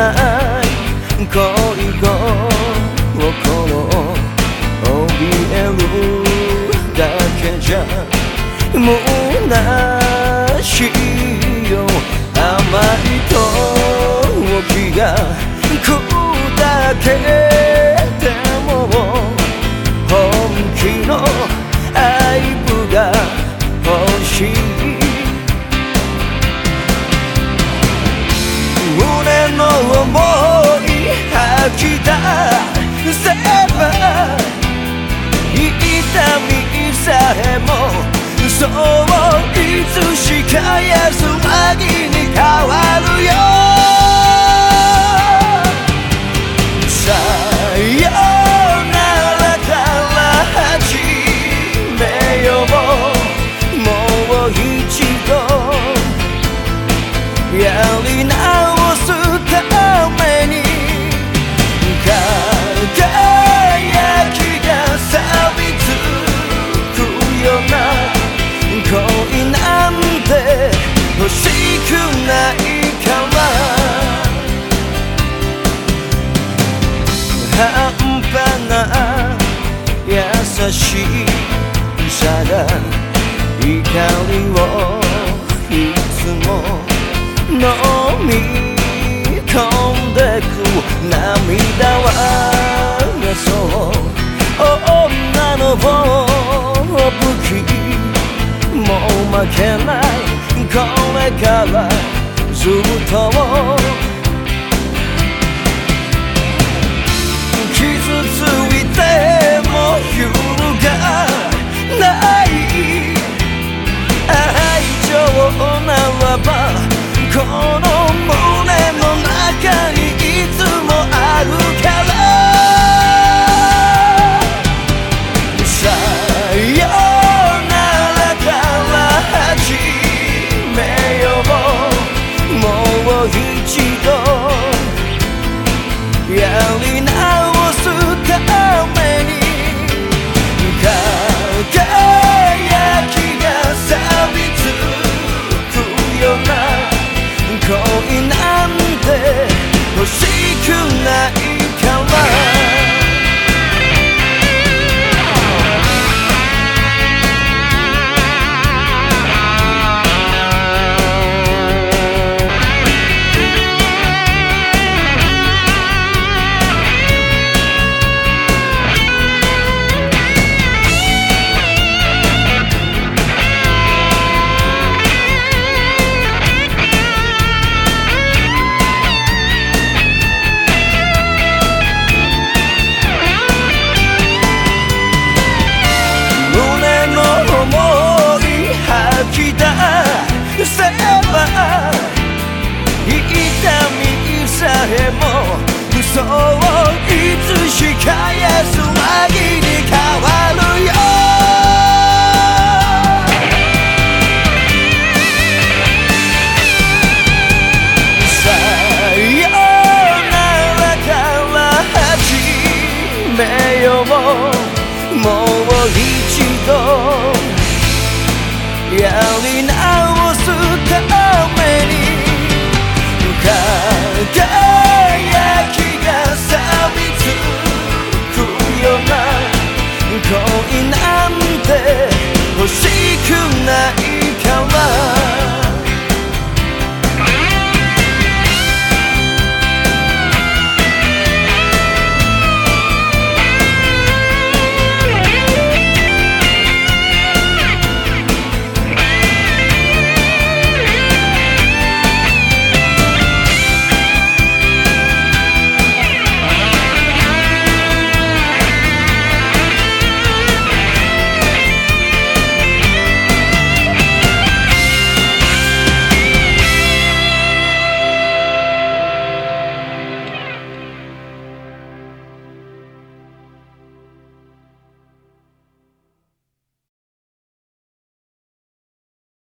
ない恋心を怯えるだけじゃ虚しいよ甘い時が砕けても本気の想い吐き出せば痛みさえもそう。い優しさが怒りをいつも飲み込んでく涙はそう女の武器もう負けないこれからずっとへ嘘をいつしか安らぎに変わるよさよならから始めよう。もう一度や going out